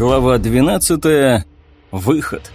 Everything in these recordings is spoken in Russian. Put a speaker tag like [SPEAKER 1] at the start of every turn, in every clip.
[SPEAKER 1] Глава 12. Выход.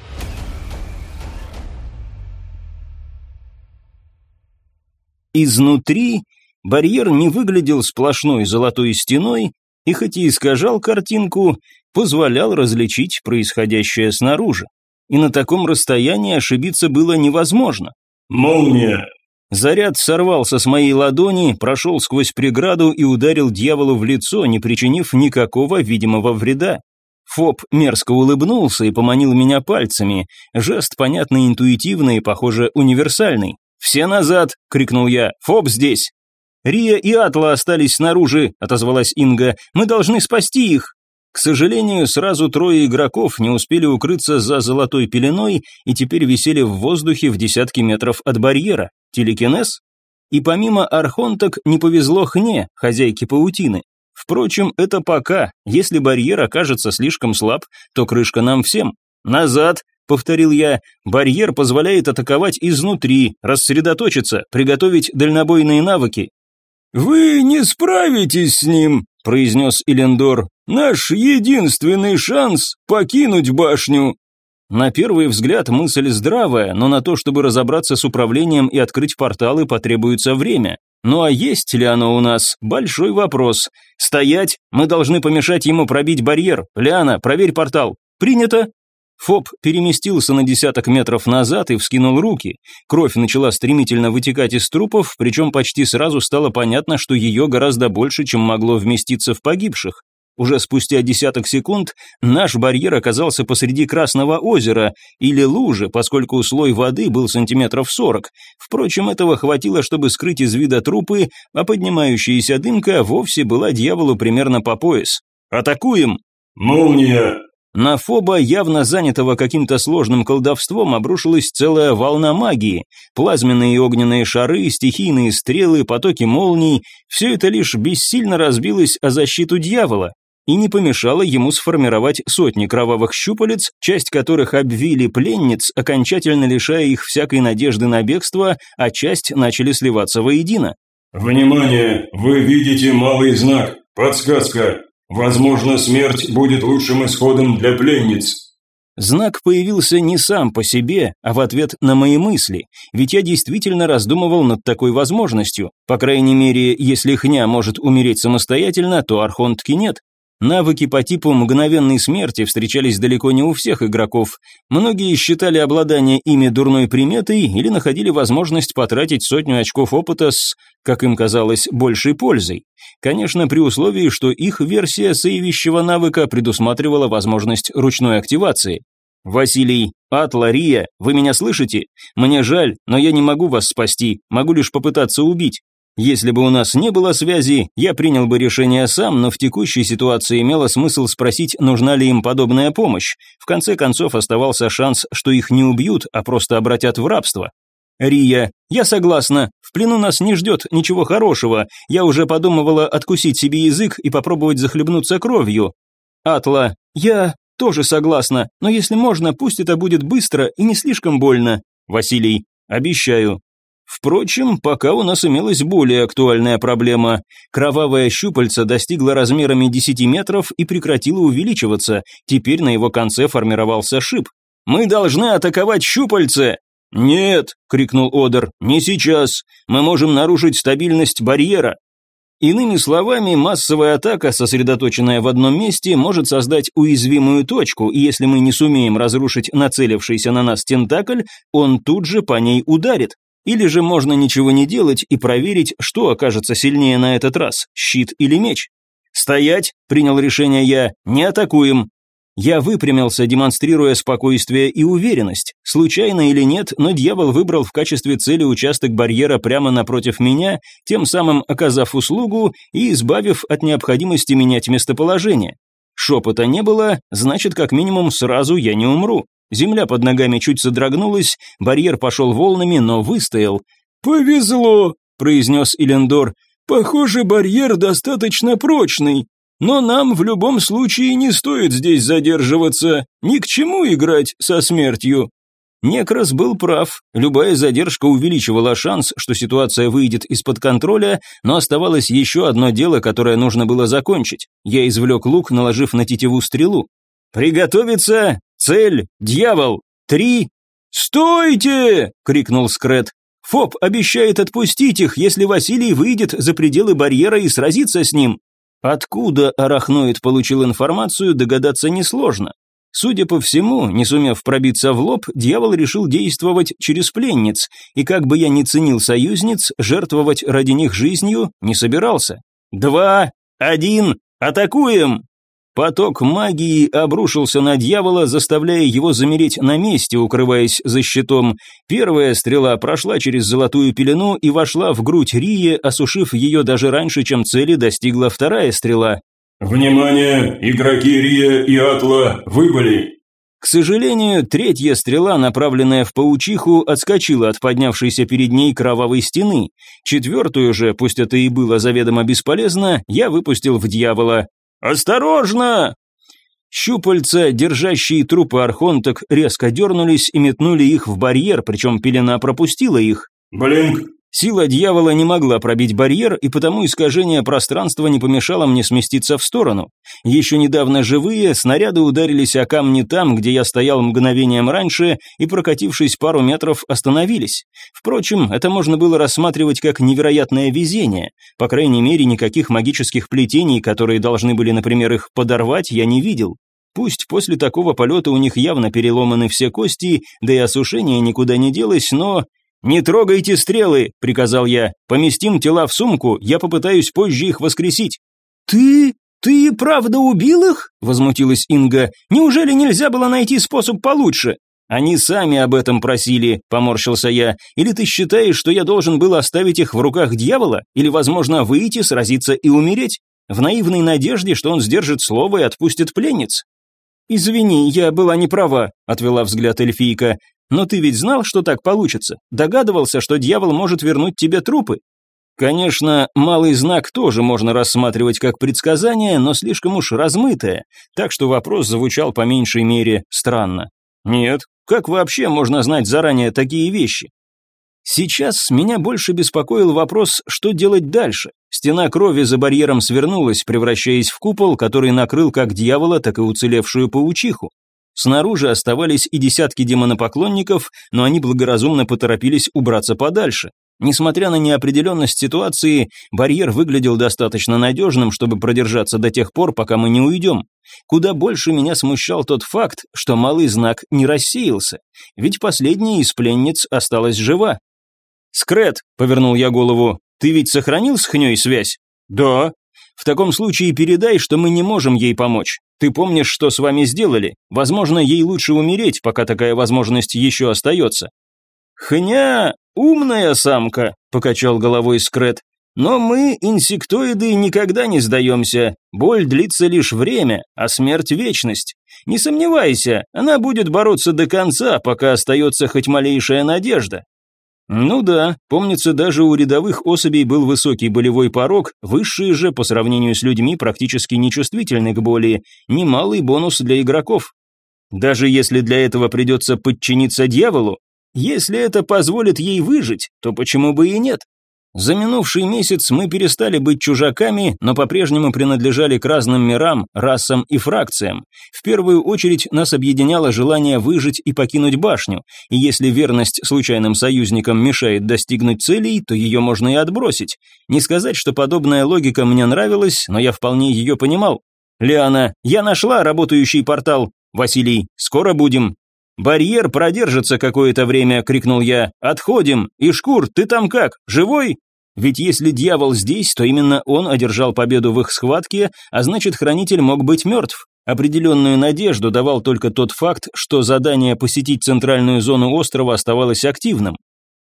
[SPEAKER 1] Изнутри барьер не выглядел сплошной золотой стеной, и хоть и искажал картинку, позволял различить происходящее снаружи. И на таком расстоянии ошибиться было невозможно.
[SPEAKER 2] «Молния!»
[SPEAKER 1] Заряд сорвался с моей ладони, прошел сквозь преграду и ударил дьяволу в лицо, не причинив никакого видимого вреда. Фоб мерзко улыбнулся и поманил меня пальцами. Жест понятный, интуитивный, похоже, универсальный. «Все назад!» — крикнул я. «Фоб здесь!» «Рия и Атла остались снаружи», — отозвалась Инга. «Мы должны спасти их». К сожалению, сразу трое игроков не успели укрыться за золотой пеленой и теперь висели в воздухе в десятки метров от барьера. Телекинез? И помимо архонток не повезло Хне, хозяйке паутины. Впрочем, это пока. Если барьер окажется слишком слаб, то крышка нам всем. Назад, повторил я. Барьер позволяет атаковать изнутри, рассредоточиться, приготовить дальнобойные навыки.
[SPEAKER 2] Вы не справитесь с ним, произнес Элендор. Наш единственный шанс покинуть башню.
[SPEAKER 1] На первый взгляд мысль здравая, но на то, чтобы разобраться с управлением и открыть порталы, потребуется время. Ну а есть ли оно у нас? Большой вопрос. Стоять! Мы должны помешать ему пробить барьер. Лиана, проверь портал. Принято. Фоб переместился на десяток метров назад и вскинул руки. Кровь начала стремительно вытекать из трупов, причем почти сразу стало понятно, что ее гораздо больше, чем могло вместиться в погибших. Уже спустя десяток секунд наш барьер оказался посреди Красного озера или лужи, поскольку слой воды был сантиметров сорок. Впрочем, этого хватило, чтобы скрыть из вида трупы, а поднимающаяся дымка вовсе была дьяволу примерно по пояс. «Атакуем!»
[SPEAKER 2] «Молния!»
[SPEAKER 1] На Фоба, явно занятого каким-то сложным колдовством, обрушилась целая волна магии. Плазменные и огненные шары, стихийные стрелы, потоки молний – все это лишь бессильно разбилось о защиту дьявола и не помешало ему сформировать сотни кровавых щупалец, часть которых обвили пленниц, окончательно лишая их всякой надежды на бегство, а часть начали сливаться воедино.
[SPEAKER 2] «Внимание! Вы видите малый знак. Подсказка. Возможно, смерть будет лучшим исходом для пленниц».
[SPEAKER 1] Знак появился не сам по себе, а в ответ на мои мысли, ведь я действительно раздумывал над такой возможностью. По крайней мере, если Хня может умереть самостоятельно, то Архонтки нет. Навыки по типу мгновенной смерти встречались далеко не у всех игроков. Многие считали обладание ими дурной приметой или находили возможность потратить сотню очков опыта с, как им казалось, большей пользой. Конечно, при условии, что их версия соевищего навыка предусматривала возможность ручной активации. «Василий, Атла, Рия, вы меня слышите? Мне жаль, но я не могу вас спасти, могу лишь попытаться убить. Если бы у нас не было связи, я принял бы решение сам, но в текущей ситуации имело смысл спросить, нужна ли им подобная помощь. В конце концов оставался шанс, что их не убьют, а просто обратят в рабство. Рия, я согласна, в плену нас не ждет ничего хорошего, я уже подумывала откусить себе язык и попробовать захлебнуться кровью. Атла, я тоже согласна, но если можно, пусть это будет быстро и не слишком больно. Василий, обещаю, Впрочем, пока у нас имелась более актуальная проблема. Кровавая щупальца достигла размерами 10 метров и прекратила увеличиваться, теперь на его конце формировался шип. «Мы должны атаковать щупальце!» «Нет!» — крикнул Одер. «Не сейчас! Мы можем нарушить стабильность барьера!» Иными словами, массовая атака, сосредоточенная в одном месте, может создать уязвимую точку, и если мы не сумеем разрушить нацелившийся на нас тентакль, он тут же по ней ударит. Или же можно ничего не делать и проверить, что окажется сильнее на этот раз, щит или меч. «Стоять!» – принял решение я. «Не атакуем!» Я выпрямился, демонстрируя спокойствие и уверенность. Случайно или нет, но дьявол выбрал в качестве цели участок барьера прямо напротив меня, тем самым оказав услугу и избавив от необходимости менять местоположение. Шепота не было, значит, как минимум сразу я не умру. Земля под ногами чуть содрогнулась, барьер пошел волнами, но выстоял.
[SPEAKER 2] «Повезло», — произнес Илендор. «Похоже, барьер достаточно прочный. Но нам в любом случае не стоит здесь задерживаться. Ни к чему играть со смертью».
[SPEAKER 1] Некрас был прав. Любая задержка увеличивала шанс, что ситуация выйдет из-под контроля, но оставалось еще одно дело, которое нужно было закончить. Я извлек лук, наложив на тетиву стрелу. «Приготовиться! Цель! Дьявол! Три!» «Стойте!» — крикнул Скрет. «Фоб обещает отпустить их, если Василий выйдет за пределы барьера и сразится с ним». Откуда арахноид получил информацию, догадаться несложно. Судя по всему, не сумев пробиться в лоб, дьявол решил действовать через пленниц, и как бы я ни ценил союзниц, жертвовать ради них жизнью не собирался. «Два, один, атакуем!» Поток магии обрушился на дьявола, заставляя его замереть на месте, укрываясь за щитом. Первая стрела прошла через золотую пелену и вошла в грудь Рии, осушив ее даже раньше, чем цели достигла вторая стрела.
[SPEAKER 3] «Внимание! Игроки Рия и Атла выбыли!»
[SPEAKER 1] К сожалению, третья стрела, направленная в паучиху, отскочила от поднявшейся перед ней кровавой стены. Четвертую же, пусть это и было заведомо бесполезно, я выпустил в дьявола. «Осторожно!» Щупальца, держащие трупы архонток, резко дернулись и метнули их в барьер, причем пелена пропустила их.
[SPEAKER 3] «Блинк,
[SPEAKER 1] Сила дьявола не могла пробить барьер, и потому искажение пространства не помешало мне сместиться в сторону. Еще недавно живые, снаряды ударились о камни там, где я стоял мгновением раньше, и, прокатившись пару метров, остановились. Впрочем, это можно было рассматривать как невероятное везение. По крайней мере, никаких магических плетений, которые должны были, например, их подорвать, я не видел. Пусть после такого полета у них явно переломаны все кости, да и осушение никуда не делось, но «Не трогайте стрелы», — приказал я. «Поместим тела в сумку, я попытаюсь позже их воскресить».
[SPEAKER 2] «Ты? Ты правда убил их?» — возмутилась Инга. «Неужели нельзя было найти способ получше?»
[SPEAKER 1] «Они сами об этом просили», — поморщился я. «Или ты считаешь, что я должен был оставить их в руках дьявола? Или, возможно, выйти, сразиться и умереть? В наивной надежде, что он сдержит слово и отпустит пленниц?»
[SPEAKER 2] «Извини, я была не права», — отвела взгляд эльфийка. Но ты ведь знал, что так получится? Догадывался, что дьявол может вернуть тебе трупы?
[SPEAKER 1] Конечно, малый знак тоже можно рассматривать как предсказание, но слишком уж размытое, так что вопрос звучал по меньшей мере странно. Нет, как вообще можно знать заранее такие вещи? Сейчас меня больше беспокоил вопрос, что делать дальше. Стена крови за барьером свернулась, превращаясь в купол, который накрыл как дьявола, так и уцелевшую паучиху. Снаружи оставались и десятки демонопоклонников, но они благоразумно поторопились убраться подальше. Несмотря на неопределенность ситуации, барьер выглядел достаточно надежным, чтобы продержаться до тех пор, пока мы не уйдем. Куда больше меня смущал тот факт, что малый знак не рассеялся, ведь последняя из пленниц осталась жива. «Скрет», — повернул я голову, — «ты ведь сохранил с Хнёй связь?»
[SPEAKER 2] «Да».
[SPEAKER 1] «В таком случае передай, что мы не можем ей помочь. Ты помнишь, что с вами сделали? Возможно, ей лучше умереть, пока такая возможность еще остается».
[SPEAKER 2] «Хня, умная самка», — покачал головой Скрет. «Но мы, инсектоиды, никогда не сдаемся. Боль длится лишь время, а смерть — вечность. Не сомневайся, она будет бороться до конца, пока остается хоть малейшая надежда.
[SPEAKER 1] Ну да, помнится, даже у рядовых особей был высокий болевой порог, высшие же, по сравнению с людьми, практически нечувствительны к боли, немалый бонус для игроков. Даже если для этого придется подчиниться дьяволу, если это позволит ей выжить, то почему бы и нет? За минувший месяц мы перестали быть чужаками, но по-прежнему принадлежали к разным мирам, расам и фракциям. В первую очередь нас объединяло желание выжить и покинуть башню, и если верность случайным союзникам мешает достигнуть целей, то ее можно и отбросить. Не сказать, что подобная логика мне нравилась, но я вполне ее понимал. «Лиана, я нашла работающий портал. Василий, скоро будем». «Барьер продержится какое-то время», — крикнул я. «Отходим! Ишкур, ты там как, живой?» Ведь если дьявол здесь, то именно он одержал победу в их схватке, а значит, хранитель мог быть мертв. Определенную надежду давал только тот факт, что задание посетить центральную зону острова оставалось активным.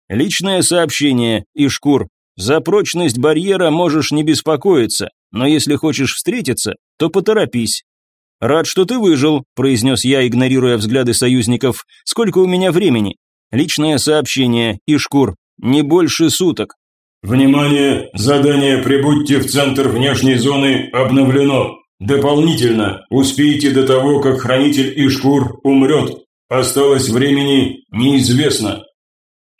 [SPEAKER 1] Личное сообщение, Ишкур. За прочность барьера можешь не беспокоиться, но если хочешь встретиться, то поторопись. «Рад, что ты выжил», – произнес я, игнорируя взгляды союзников. «Сколько у меня времени?» Личное сообщение, Ишкур. Не больше суток.
[SPEAKER 3] Внимание! Задание «Прибудьте в центр внешней зоны» обновлено. Дополнительно, успейте до того, как хранитель Ишкур умрет. Осталось времени неизвестно.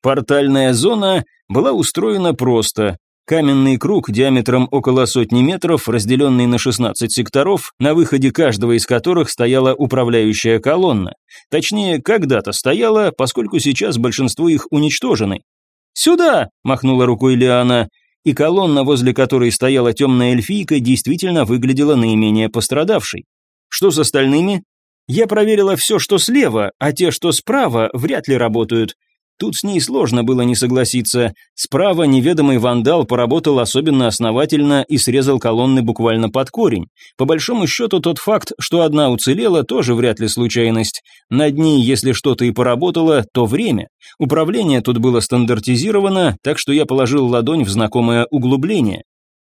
[SPEAKER 1] Портальная зона была устроена просто. Каменный круг диаметром около сотни метров, разделенный на 16 секторов, на выходе каждого из которых стояла управляющая колонна. Точнее, когда-то стояла, поскольку сейчас большинство их уничтожены. «Сюда!» – махнула рукой Лиана, и колонна, возле которой стояла темная эльфийка, действительно выглядела наименее пострадавшей. Что с остальными? Я проверила все, что слева, а те, что справа, вряд ли работают. Тут с ней сложно было не согласиться. Справа неведомый вандал поработал особенно основательно и срезал колонны буквально под корень. По большому счету, тот факт, что одна уцелела, тоже вряд ли случайность. Над ней, если что-то и поработало, то время. Управление тут было стандартизировано, так что я положил ладонь в знакомое углубление.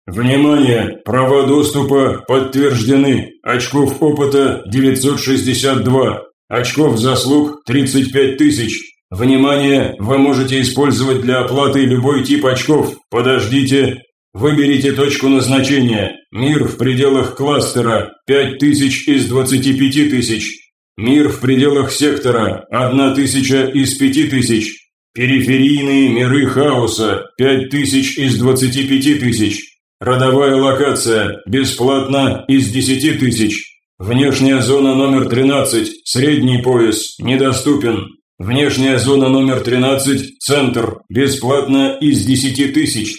[SPEAKER 3] «Внимание! Права доступа подтверждены. Очков опыта 962. Очков заслуг 35 тысяч. Внимание! Вы можете использовать для оплаты любой тип очков. Подождите. Выберите точку назначения. Мир в пределах кластера 5000 из 25 тысяч. Мир в пределах сектора 1000 из 5000. Периферийные миры хаоса 5000 из 25 тысяч. Родовая локация бесплатно из 10 тысяч. Внешняя зона номер 13, средний пояс, недоступен. Внешняя зона номер 13, центр, бесплатно из 10 тысяч.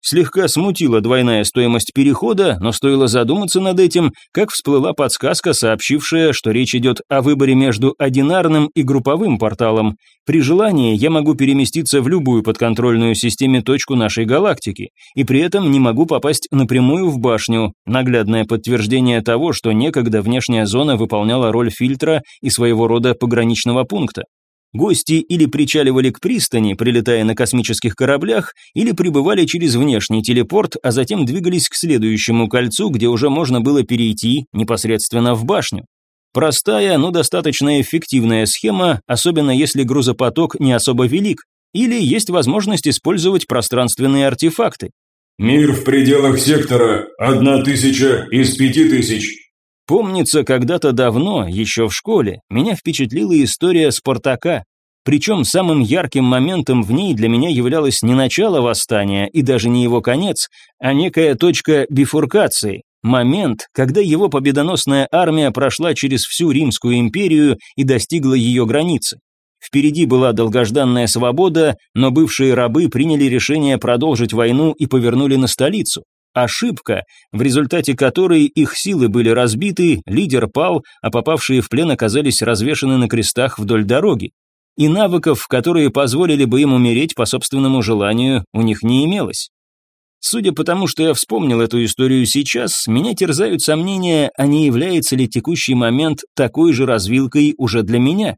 [SPEAKER 1] Слегка смутила двойная стоимость перехода, но стоило задуматься над этим, как всплыла подсказка, сообщившая, что речь идет о выборе между одинарным и групповым порталом. При желании я могу переместиться в любую подконтрольную системе точку нашей галактики, и при этом не могу попасть напрямую в башню, наглядное подтверждение того, что некогда внешняя зона выполняла роль фильтра и своего рода пограничного пункта. Гости или причаливали к пристани, прилетая на космических кораблях, или прибывали через внешний телепорт, а затем двигались к следующему кольцу, где уже можно было перейти непосредственно в башню. Простая, но достаточно эффективная схема, особенно если грузопоток не особо велик, или есть возможность использовать пространственные артефакты.
[SPEAKER 3] «Мир в пределах сектора, одна тысяча из пяти тысяч»,
[SPEAKER 1] Помнится, когда-то давно, еще в школе, меня впечатлила история Спартака. Причем самым ярким моментом в ней для меня являлось не начало восстания и даже не его конец, а некая точка бифуркации, момент, когда его победоносная армия прошла через всю Римскую империю и достигла ее границы. Впереди была долгожданная свобода, но бывшие рабы приняли решение продолжить войну и повернули на столицу. Ошибка, в результате которой их силы были разбиты, лидер пал, а попавшие в плен оказались развешаны на крестах вдоль дороги. И навыков, которые позволили бы им умереть по собственному желанию, у них не имелось. Судя по тому, что я вспомнил эту историю сейчас, меня терзают сомнения, а не является ли текущий момент такой же развилкой уже для меня.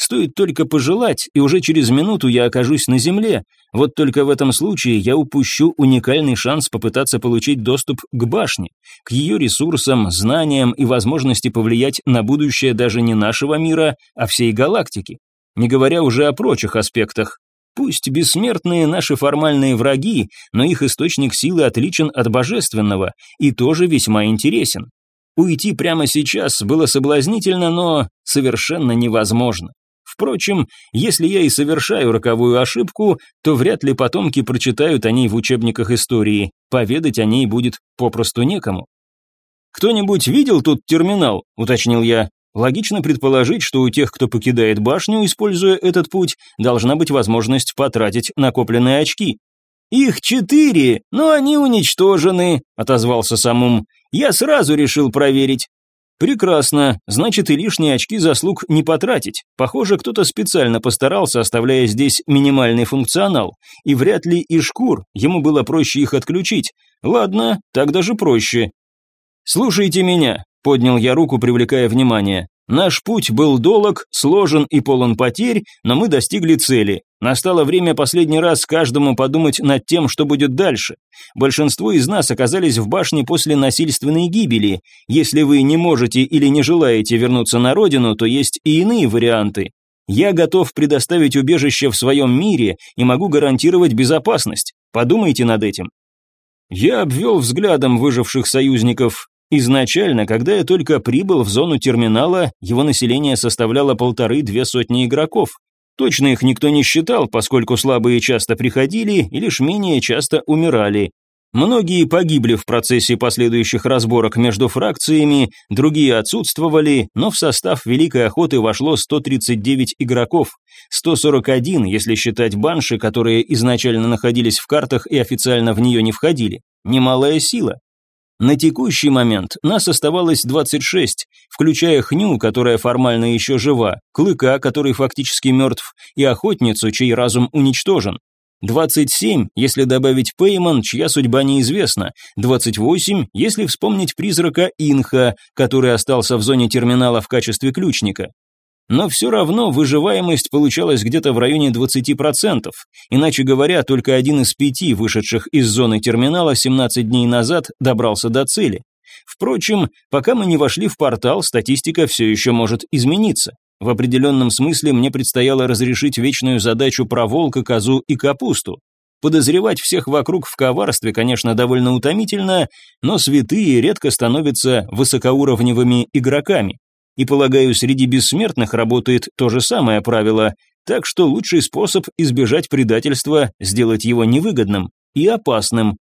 [SPEAKER 1] Стоит только пожелать, и уже через минуту я окажусь на земле. Вот только в этом случае я упущу уникальный шанс попытаться получить доступ к башне, к ее ресурсам, знаниям и возможности повлиять на будущее даже не нашего мира, а всей галактики. Не говоря уже о прочих аспектах. Пусть бессмертные наши формальные враги, но их источник силы отличен от божественного и тоже весьма интересен. Уйти прямо сейчас было соблазнительно, но совершенно невозможно. Впрочем, если я и совершаю роковую ошибку, то вряд ли потомки прочитают о ней в учебниках истории, поведать о ней будет попросту некому. «Кто-нибудь видел тут терминал?» – уточнил я. Логично предположить, что у тех, кто покидает башню, используя этот путь, должна быть возможность потратить накопленные очки. «Их четыре, но они уничтожены», – отозвался Самум. «Я сразу решил проверить. Прекрасно, значит и лишние очки заслуг не потратить. Похоже, кто-то специально постарался, оставляя здесь минимальный функционал. И вряд ли и шкур, ему было проще их отключить. Ладно, так даже проще. «Слушайте меня», — поднял я руку, привлекая внимание. Наш путь был долог, сложен и полон потерь, но мы достигли цели. Настало время последний раз каждому подумать над тем, что будет дальше. Большинство из нас оказались в башне после насильственной гибели. Если вы не можете или не желаете вернуться на родину, то есть и иные варианты. Я готов предоставить убежище в своем мире и могу гарантировать безопасность. Подумайте над этим. Я обвел взглядом выживших союзников. Изначально, когда я только прибыл в зону терминала, его население составляло полторы-две сотни игроков. Точно их никто не считал, поскольку слабые часто приходили и лишь менее часто умирали. Многие погибли в процессе последующих разборок между фракциями, другие отсутствовали, но в состав Великой Охоты вошло 139 игроков, 141, если считать банши, которые изначально находились в картах и официально в нее не входили. Немалая сила. На текущий момент нас оставалось 26, включая Хню, которая формально еще жива, Клыка, который фактически мертв, и Охотницу, чей разум уничтожен. 27, если добавить Пейман, чья судьба неизвестна. 28, если вспомнить призрака Инха, который остался в зоне терминала в качестве ключника. Но все равно выживаемость получалась где-то в районе 20%. Иначе говоря, только один из пяти вышедших из зоны терминала 17 дней назад добрался до цели. Впрочем, пока мы не вошли в портал, статистика все еще может измениться. В определенном смысле мне предстояло разрешить вечную задачу про волка, козу и капусту. Подозревать всех вокруг в коварстве, конечно, довольно утомительно, но святые редко становятся высокоуровневыми игроками. И, полагаю, среди бессмертных работает то же самое правило, так что лучший способ избежать предательства – сделать его невыгодным и опасным.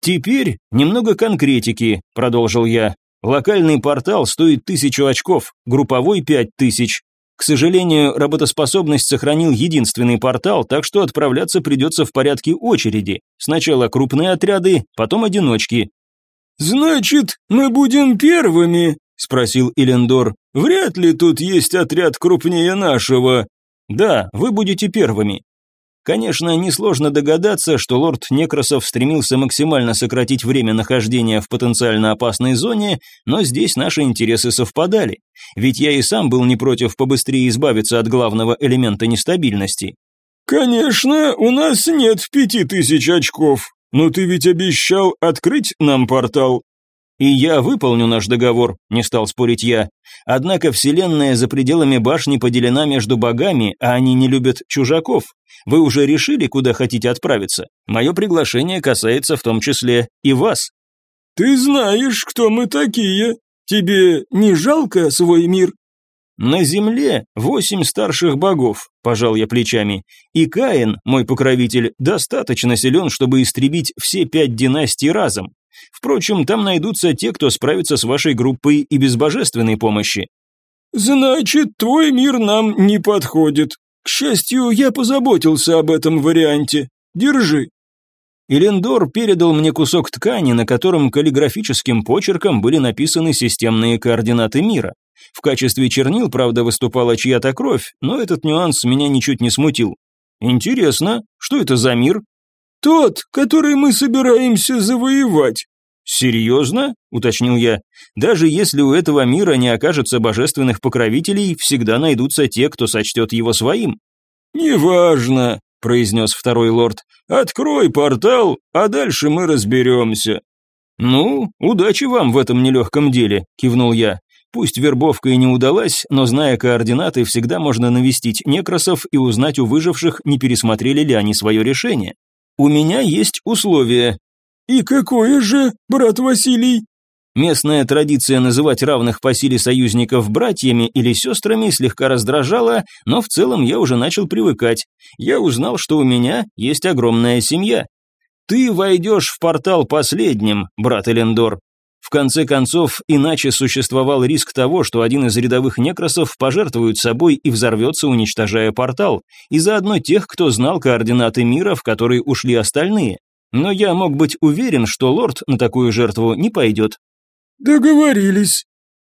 [SPEAKER 1] «Теперь немного конкретики», – продолжил я. «Локальный портал стоит тысячу очков, групповой – пять тысяч. К сожалению, работоспособность сохранил единственный портал, так что отправляться придется в порядке очереди. Сначала крупные отряды, потом одиночки.
[SPEAKER 2] «Значит, мы будем первыми?» – спросил Элендор. Вряд ли тут есть отряд крупнее нашего.
[SPEAKER 1] Да, вы будете первыми. Конечно, несложно догадаться, что лорд Некросов стремился максимально сократить время нахождения в потенциально опасной зоне, но здесь наши интересы совпадали. Ведь я и сам был не против побыстрее избавиться от главного элемента нестабильности.
[SPEAKER 2] «Конечно, у нас нет пяти тысяч очков, но ты ведь обещал открыть нам портал.
[SPEAKER 1] «И я выполню наш договор», – не стал спорить я. «Однако вселенная за пределами башни поделена между богами, а они не любят чужаков. Вы уже решили, куда хотите отправиться? Мое приглашение касается в том числе и вас».
[SPEAKER 2] «Ты знаешь, кто мы такие. Тебе не жалко свой мир?»
[SPEAKER 1] «На земле восемь старших богов», – пожал я плечами, «и Каин, мой покровитель, достаточно силен, чтобы истребить все пять династий разом. Впрочем, там найдутся те, кто справится с вашей группой и без божественной помощи».
[SPEAKER 2] «Значит, твой мир нам не подходит. К счастью, я позаботился об этом варианте. Держи».
[SPEAKER 1] Элендор передал мне кусок ткани, на котором каллиграфическим почерком были написаны системные координаты мира. В качестве чернил, правда, выступала чья-то кровь, но этот нюанс меня ничуть не смутил. Интересно, что это за мир?
[SPEAKER 2] Тот, который мы собираемся завоевать.
[SPEAKER 1] «Серьезно?» – уточнил я. «Даже если у этого мира не окажется божественных покровителей, всегда найдутся те, кто сочтет его своим».
[SPEAKER 2] «Неважно», – произнес второй лорд. «Открой портал, а дальше мы разберемся».
[SPEAKER 1] «Ну, удачи вам в этом нелегком деле», – кивнул я. Пусть вербовка и не удалась, но зная координаты, всегда можно навестить некросов и узнать у выживших, не пересмотрели ли они свое решение. У меня есть условия,
[SPEAKER 2] «И какое же, брат Василий?»
[SPEAKER 1] Местная традиция называть равных по силе союзников братьями или сестрами слегка раздражала, но в целом я уже начал привыкать. Я узнал, что у меня есть огромная семья. Ты войдешь в портал последним, брат Элендор. В конце концов, иначе существовал риск того, что один из рядовых некросов пожертвует собой и взорвется, уничтожая портал, и заодно тех, кто знал координаты мира, в который ушли остальные но я мог быть уверен, что лорд на такую жертву не пойдет.
[SPEAKER 2] «Договорились».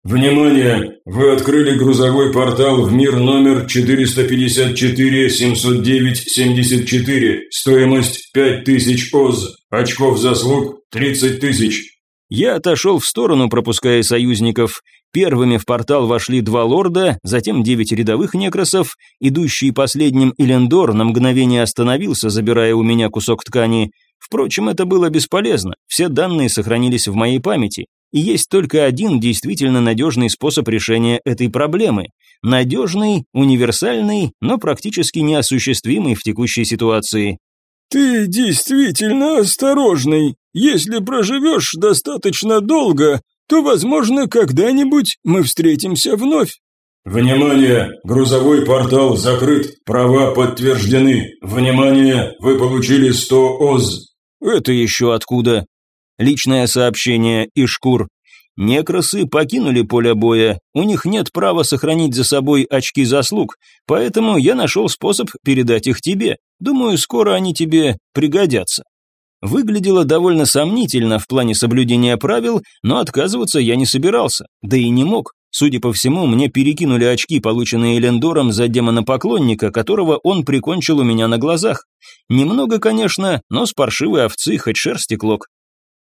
[SPEAKER 3] «Внимание! Вы открыли грузовой портал в мир номер 454-709-74. Стоимость 5000 ОЗ. Очков заслуг 30 тысяч».
[SPEAKER 1] Я отошел в сторону, пропуская союзников. Первыми в портал вошли два лорда, затем девять рядовых некросов. Идущий последним Элендор на мгновение остановился, забирая у меня кусок ткани. Впрочем, это было бесполезно, все данные сохранились в моей памяти, и есть только один действительно надежный способ решения этой проблемы. Надежный, универсальный, но практически неосуществимый в текущей ситуации.
[SPEAKER 2] «Ты действительно осторожный. Если проживешь достаточно долго, то, возможно, когда-нибудь мы встретимся вновь».
[SPEAKER 3] Внимание! Грузовой портал закрыт. Права подтверждены. Внимание! Вы получили 100 ОЗ.
[SPEAKER 1] Это еще откуда? Личное сообщение из шкур. Некросы покинули поле боя, у них нет права сохранить за собой очки заслуг, поэтому я нашел способ передать их тебе. Думаю, скоро они тебе пригодятся. Выглядело довольно сомнительно в плане соблюдения правил, но отказываться я не собирался, да и не мог. Судя по всему, мне перекинули очки, полученные Элендором за демона-поклонника, которого он прикончил у меня на глазах. Немного, конечно, но с паршивой овцы хоть шерсти клок.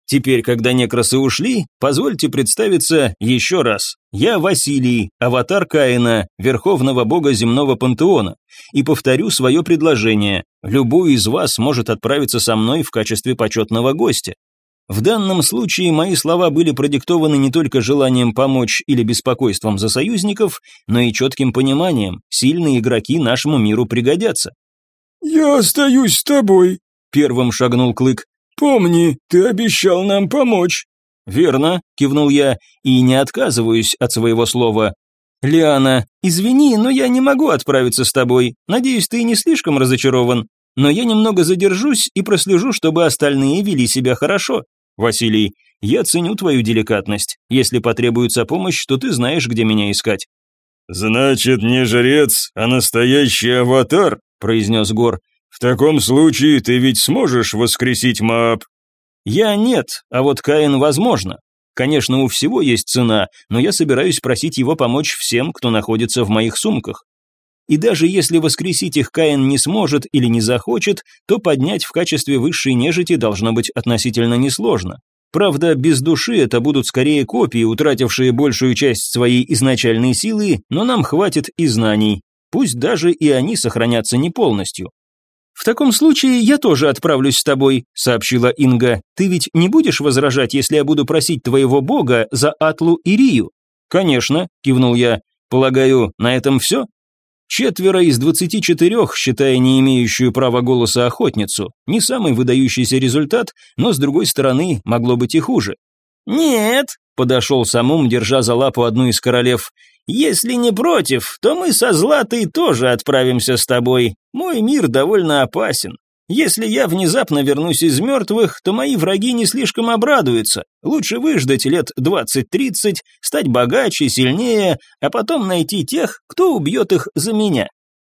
[SPEAKER 1] Теперь, когда некросы ушли, позвольте представиться еще раз. Я Василий, аватар Каина, верховного бога земного пантеона, и повторю свое предложение. Любой из вас может отправиться со мной в качестве почетного гостя. В данном случае мои слова были продиктованы не только желанием помочь или беспокойством за союзников, но и четким пониманием, сильные игроки нашему миру пригодятся.
[SPEAKER 2] «Я остаюсь с тобой», — первым шагнул Клык. «Помни, ты обещал нам помочь».
[SPEAKER 1] «Верно», — кивнул я, и не отказываюсь от своего слова. «Лиана, извини, но я не могу отправиться с тобой. Надеюсь, ты не слишком разочарован. Но я немного задержусь и прослежу, чтобы остальные вели себя хорошо. Василий, я ценю твою деликатность. Если потребуется помощь, то ты знаешь, где меня искать».
[SPEAKER 2] «Значит, не жрец, а настоящий аватар», — произнес Гор. «В таком случае ты ведь сможешь воскресить Мааб?»
[SPEAKER 1] «Я нет, а вот Каин возможно. Конечно, у всего есть цена, но я собираюсь просить его помочь всем, кто находится в моих сумках. И даже если воскресить их Каин не сможет или не захочет, то поднять в качестве высшей нежити должно быть относительно несложно. Правда, без души это будут скорее копии, утратившие большую часть своей изначальной силы, но нам хватит и знаний. Пусть даже и они сохранятся не полностью. «В таком случае я тоже отправлюсь с тобой», — сообщила Инга. «Ты ведь не будешь возражать, если я буду просить твоего бога за Атлу и Рию?» «Конечно», — кивнул я. «Полагаю, на этом все?» Четверо из двадцати четырех, считая не имеющую права голоса охотницу. Не самый выдающийся результат, но с другой стороны, могло быть и хуже. «Нет», — подошел Самум, держа за лапу одну из королев, если не против, то мы со Златой тоже отправимся с тобой. Мой мир довольно опасен. Если я внезапно вернусь из мертвых, то мои враги не слишком обрадуются. Лучше выждать лет 20-30, стать богаче, сильнее, а потом найти тех, кто убьет их за меня.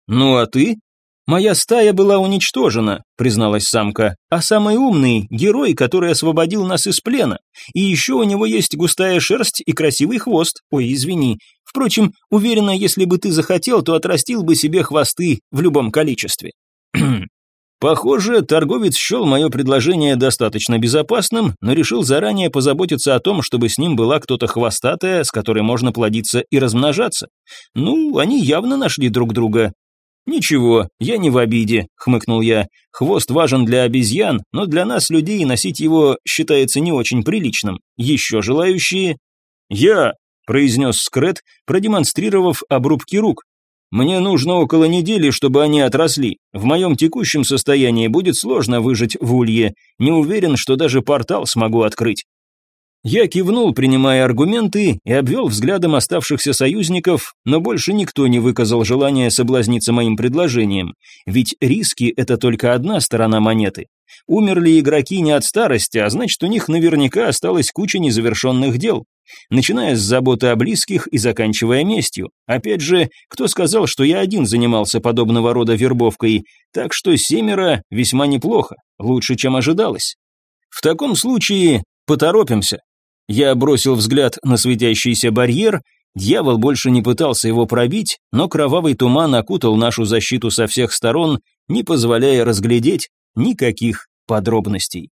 [SPEAKER 1] Ну а ты? «Моя стая была уничтожена», — призналась самка, «а самый умный — герой, который освободил нас из плена. И еще у него есть густая шерсть и красивый хвост. Ой, извини. Впрочем, уверена, если бы ты захотел, то отрастил бы себе хвосты в любом количестве». Похоже, торговец счел мое предложение достаточно безопасным, но решил заранее позаботиться о том, чтобы с ним была кто-то хвостатая, с которой можно плодиться и размножаться. Ну, они явно нашли друг друга, «Ничего, я не в обиде», — хмыкнул я. «Хвост важен для обезьян, но для нас, людей, носить его считается не очень приличным. Еще желающие?» «Я», — произнес Скрет, продемонстрировав обрубки рук. «Мне нужно около недели, чтобы они отросли. В моем текущем состоянии будет сложно выжить в улье. Не уверен, что даже портал смогу открыть». Я кивнул, принимая аргументы, и обвел взглядом оставшихся союзников, но больше никто не выказал желания соблазниться моим предложением, ведь риски – это только одна сторона монеты. Умерли игроки не от старости, а значит, у них наверняка осталась куча незавершенных дел. Начиная с заботы о близких и заканчивая местью. Опять же, кто сказал, что я один занимался подобного рода вербовкой, так что семеро весьма неплохо, лучше, чем ожидалось. В таком случае поторопимся. Я бросил взгляд на светящийся барьер, дьявол больше не пытался его пробить, но кровавый туман окутал нашу защиту со всех сторон, не позволяя разглядеть никаких подробностей.